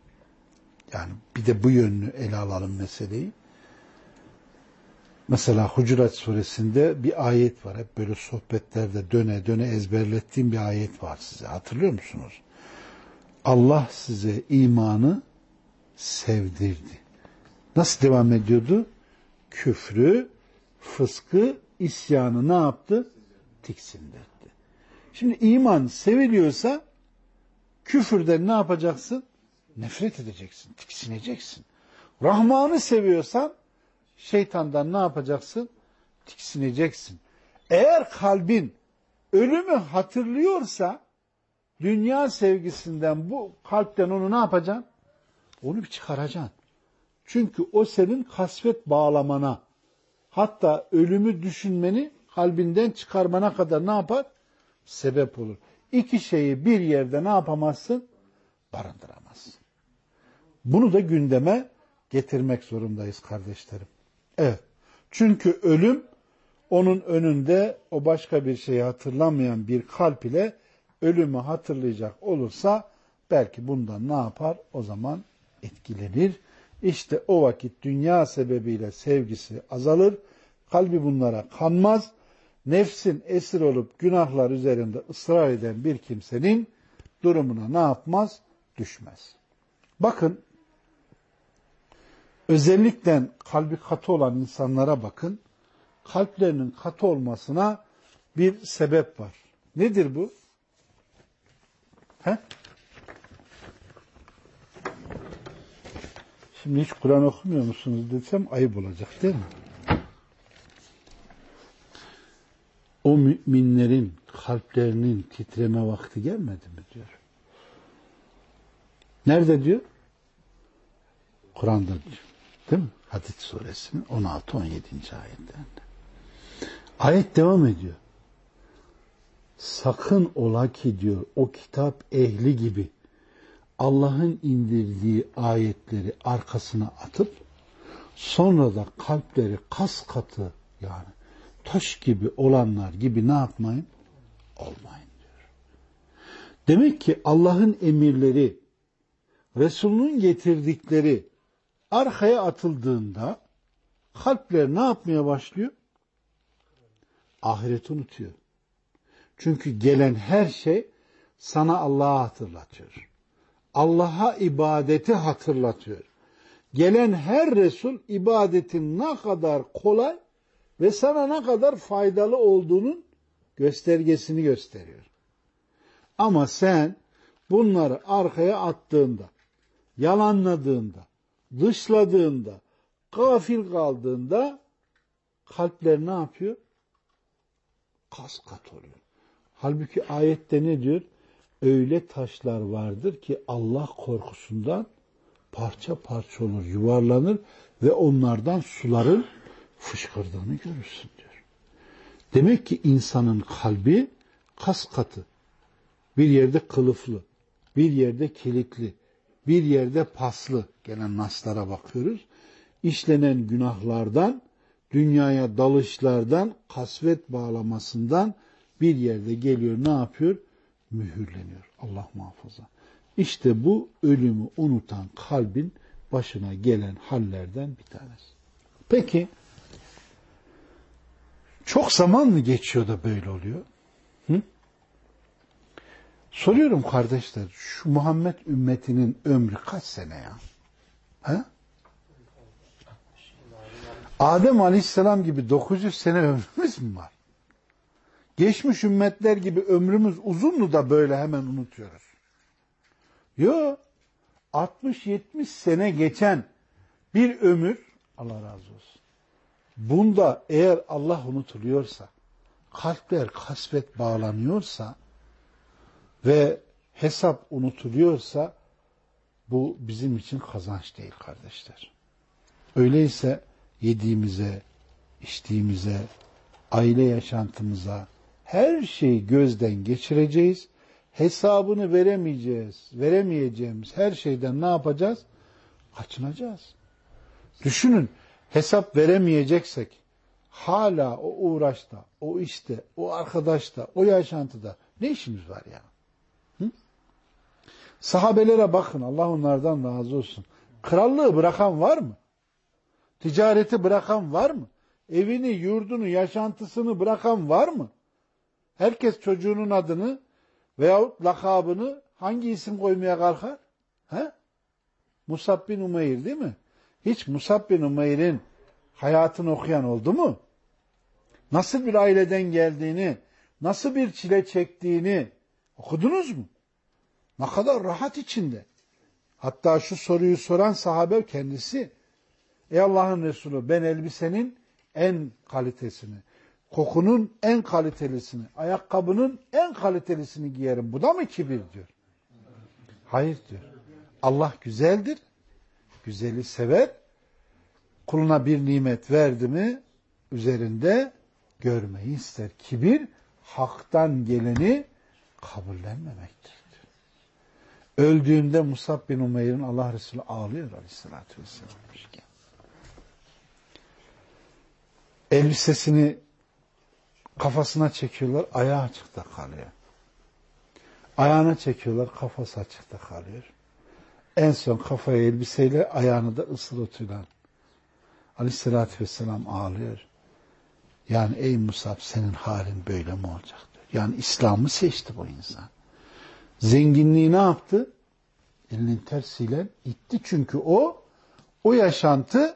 Yani bir de bu yönünü ele alalım meseleyi. Mesela Hucurat suresinde bir ayet var. Hep böyle sohbetlerde döne döne ezberlettiğim bir ayet var size. Hatırlıyor musunuz? Allah size imanı sevdirdi. Nasıl devam ediyordu? Küfrü, fıskı, isyanı ne yaptı? Tiksindirdi. Şimdi iman seviliyorsa küfürden ne yapacaksın? Nefret edeceksin, tiksineceksin. Rahman'ı seviyorsan şeytandan ne yapacaksın? Tiksineceksin. Eğer kalbin ölümü hatırlıyorsa dünya sevgisinden bu kalpten onu ne yapacaksın? Onu bir çıkaracaksın. Çünkü o senin kasvet bağlamana hatta ölümü düşünmeni kalbinden çıkarmana kadar ne yapar? Sebep olur. İki şeyi bir yerde ne yapamazsın? Barındıramazsın. Bunu da gündeme getirmek zorundayız kardeşlerim. Evet. Çünkü ölüm onun önünde o başka bir şeyi hatırlamayan bir kalp ile ölümü hatırlayacak olursa belki bundan ne yapar? O zaman etkilenir. İşte o vakit dünya sebebiyle sevgisi azalır. Kalbi bunlara kanmaz. Nefsin esir olup günahlar üzerinde ısrar eden bir kimsenin durumuna ne yapmaz? Düşmez. Bakın özellikle kalbi katı olan insanlara bakın. Kalplerinin katı olmasına bir sebep var. Nedir bu? He? Şimdi hiç Kur'an okumuyor musunuz desem ayıp olacak değil mi? O müminlerin kalplerinin titreme vakti gelmedi mi diyor. Nerede diyor? Kur'an'da diyor. Değil mi? Hadid suresinin 16-17. ayetlerinde. Ayet devam ediyor. Sakın ola ki diyor o kitap ehli gibi Allah'ın indirdiği ayetleri arkasına atıp sonra da kalpleri kas katı yani taş gibi olanlar gibi ne yapmayın? Olmayın diyor. Demek ki Allah'ın emirleri, Resul'ün getirdikleri arkaya atıldığında kalpler ne yapmaya başlıyor? Ahireti unutuyor. Çünkü gelen her şey sana Allah'ı hatırlatıyor. Allah'a ibadeti hatırlatıyor. Gelen her Resul ibadetin ne kadar kolay ve sana ne kadar faydalı olduğunun göstergesini gösteriyor. Ama sen bunları arkaya attığında, yalanladığında, dışladığında, gafil kaldığında kalpler ne yapıyor? Kas kat oluyor. Halbuki ayette ne diyor? öyle taşlar vardır ki Allah korkusundan parça parça olur, yuvarlanır ve onlardan suların fışkırdığını görürsün diyor. Demek ki insanın kalbi kas katı. Bir yerde kılıflı, bir yerde kilitli, bir yerde paslı gelen naslara bakıyoruz. İşlenen günahlardan, dünyaya dalışlardan, kasvet bağlamasından bir yerde geliyor ne yapıyor? mühürleniyor. Allah muhafaza. İşte bu ölümü unutan kalbin başına gelen hallerden bir tanesi. Peki çok zaman mı geçiyor da böyle oluyor? Hı? Soruyorum kardeşler, şu Muhammed ümmetinin ömrü kaç sene ya? He? Adem Aleyhisselam gibi 900 sene ömrümüz mü var? geçmiş ümmetler gibi ömrümüz uzun mu da böyle hemen unutuyoruz? Yok. 60-70 sene geçen bir ömür Allah razı olsun. Bunda eğer Allah unutuluyorsa, kalpler kasvet bağlanıyorsa ve hesap unutuluyorsa bu bizim için kazanç değil kardeşler. Öyleyse yediğimize, içtiğimize, aile yaşantımıza her şeyi gözden geçireceğiz. Hesabını veremeyeceğiz. Veremeyeceğimiz her şeyden ne yapacağız? Kaçınacağız. Düşünün hesap veremeyeceksek hala o uğraşta, o işte, o arkadaşta, o yaşantıda ne işimiz var ya? Sahabelere bakın Allah onlardan razı olsun. Krallığı bırakan var mı? Ticareti bırakan var mı? Evini, yurdunu, yaşantısını bırakan var mı? Herkes çocuğunun adını veyahut lakabını hangi isim koymaya kalkar? He? Musab bin Umeyr değil mi? Hiç Musab bin Umeyr'in hayatını okuyan oldu mu? Nasıl bir aileden geldiğini, nasıl bir çile çektiğini okudunuz mu? Ne kadar rahat içinde. Hatta şu soruyu soran sahabe kendisi. Ey Allah'ın Resulü ben elbisenin en kalitesini, kokunun en kalitelisini, ayakkabının en kalitelisini giyerim. Bu da mı kibir diyor. Hayır diyor. Allah güzeldir. Güzeli sever. Kuluna bir nimet verdi mi üzerinde görmeyi ister. Kibir haktan geleni kabullenmemektir. Öldüğünde Musab bin Umeyr'in Allah Resulü ağlıyor aleyhissalatü vesselam. Elbisesini kafasına çekiyorlar, ayağı açıkta kalıyor. Ayağına çekiyorlar, kafası açıkta kalıyor. En son kafaya elbiseyle ayağını da ısırıtıyorlar. Aleyhissalatü vesselam ağlıyor. Yani ey Musab senin halin böyle mi olacaktı? Yani İslam'ı seçti bu insan. Zenginliği ne yaptı? Elinin tersiyle itti çünkü o o yaşantı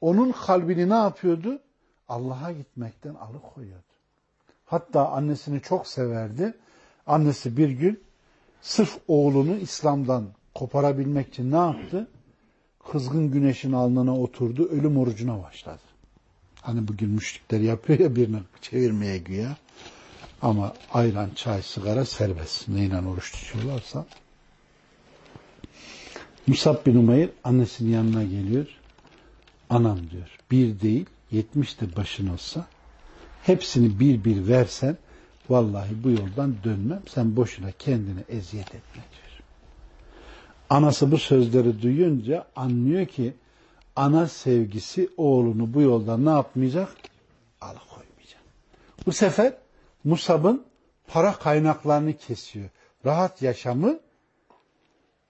onun kalbini ne yapıyordu? Allah'a gitmekten alıkoyuyordu. Hatta annesini çok severdi. Annesi bir gün sırf oğlunu İslam'dan koparabilmek için ne yaptı? Kızgın güneşin alnına oturdu, ölüm orucuna başladı. Hani bugün müşrikler yapıyor ya birine çevirmeye güya. Ama ayran, çay, sigara serbest. Neyle oruç tutuyorlarsa. Musab bin Umayr annesinin yanına geliyor. Anam diyor. Bir değil, yetmiş de başın olsa hepsini bir bir versen vallahi bu yoldan dönmem. Sen boşuna kendine eziyet etme diyor. Anası bu sözleri duyunca anlıyor ki ana sevgisi oğlunu bu yoldan ne yapmayacak? Alıkoymayacak. Bu sefer Musab'ın para kaynaklarını kesiyor. Rahat yaşamı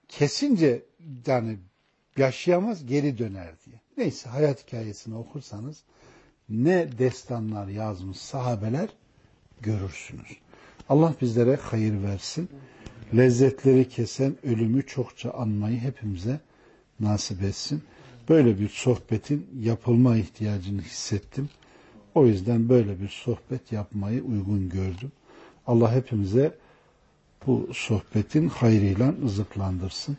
kesince yani yaşayamaz geri döner diye. Neyse hayat hikayesini okursanız ne destanlar yazmış sahabeler görürsünüz. Allah bizlere hayır versin. Lezzetleri kesen ölümü çokça anmayı hepimize nasip etsin. Böyle bir sohbetin yapılma ihtiyacını hissettim. O yüzden böyle bir sohbet yapmayı uygun gördüm. Allah hepimize bu sohbetin hayrıyla rızıklandırsın.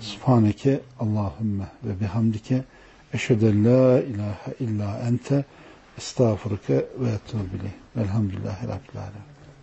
Subhaneke Allahümme ve bihamdike eşheden la ilahe illa ente estağfurke ve etûbü Velhamdülillahi Rabbil Alemin.